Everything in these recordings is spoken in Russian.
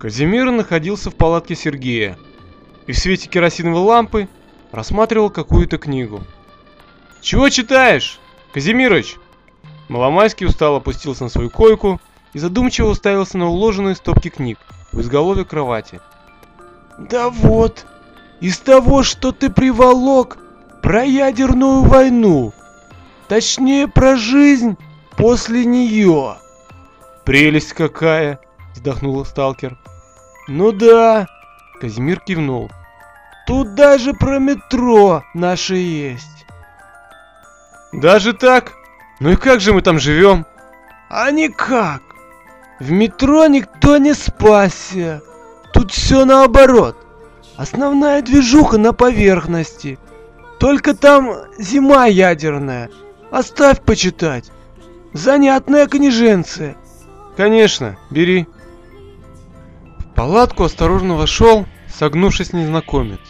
Казимир находился в палатке Сергея и в свете керосиновой лампы рассматривал какую-то книгу. «Чего читаешь, Казимирыч?» Маломайский устало опустился на свою койку и задумчиво уставился на уложенные стопки книг в изголовье кровати. «Да вот, из того, что ты приволок про ядерную войну, точнее про жизнь после нее». «Прелесть какая!» – вздохнул сталкер. «Ну да», – Казимир кивнул. «Тут даже про метро наше есть». «Даже так? Ну и как же мы там живем?» «А никак. В метро никто не спасся. Тут все наоборот. Основная движуха на поверхности. Только там зима ядерная. Оставь почитать. Занятная книженция. Конечно, бери. Палатку осторожно вошел, согнувшись незнакомец.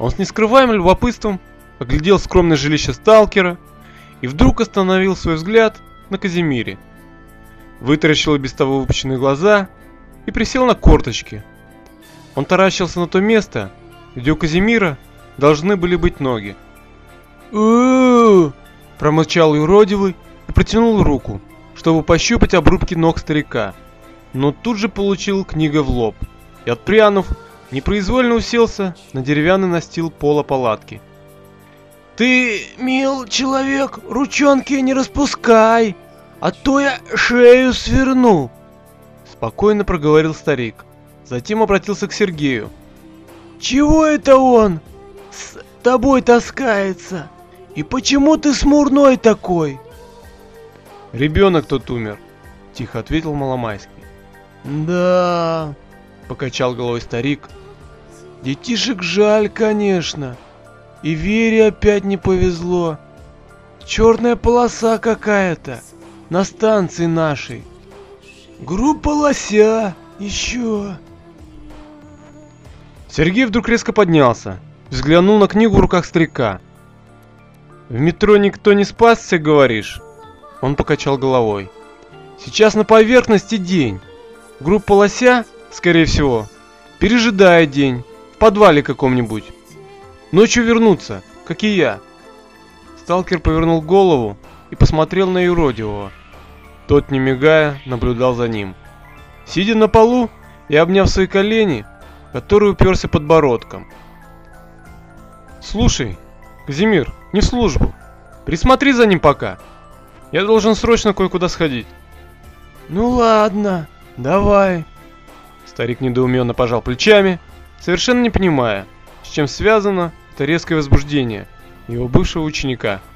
Он с нескрываемым любопытством оглядел скромное жилище сталкера и вдруг остановил свой взгляд на Казимире. Вытаращил без того выпущенные глаза и присел на корточки – он таращился на то место, где у Казимира должны были быть ноги. у промычал юродивый и протянул руку, чтобы пощупать обрубки ног старика. Но тут же получил книга в лоб и, отпрянув, непроизвольно уселся на деревянный настил пола палатки. «Ты, мил человек, ручонки не распускай, а то я шею сверну!» Спокойно проговорил старик. Затем обратился к Сергею. «Чего это он с тобой таскается? И почему ты смурной такой?» «Ребенок тот умер», — тихо ответил Маломайский. «Да...» — покачал головой старик. «Детишек жаль, конечно. И Вере опять не повезло. Черная полоса какая-то на станции нашей. Группа лося еще...» Сергей вдруг резко поднялся, взглянул на книгу в руках старика. «В метро никто не спасся, говоришь?» Он покачал головой. «Сейчас на поверхности день. Группа лося, скорее всего, пережидает день, в подвале каком-нибудь. Ночью вернуться, как и я». Сталкер повернул голову и посмотрел на юродивого. Тот, не мигая, наблюдал за ним. Сидя на полу и обняв свои колени, который уперся подбородком. «Слушай, Казимир, не в службу. Присмотри за ним пока. Я должен срочно кое-куда сходить». «Ну ладно, давай». Старик недоуменно пожал плечами, совершенно не понимая, с чем связано это резкое возбуждение его бывшего ученика –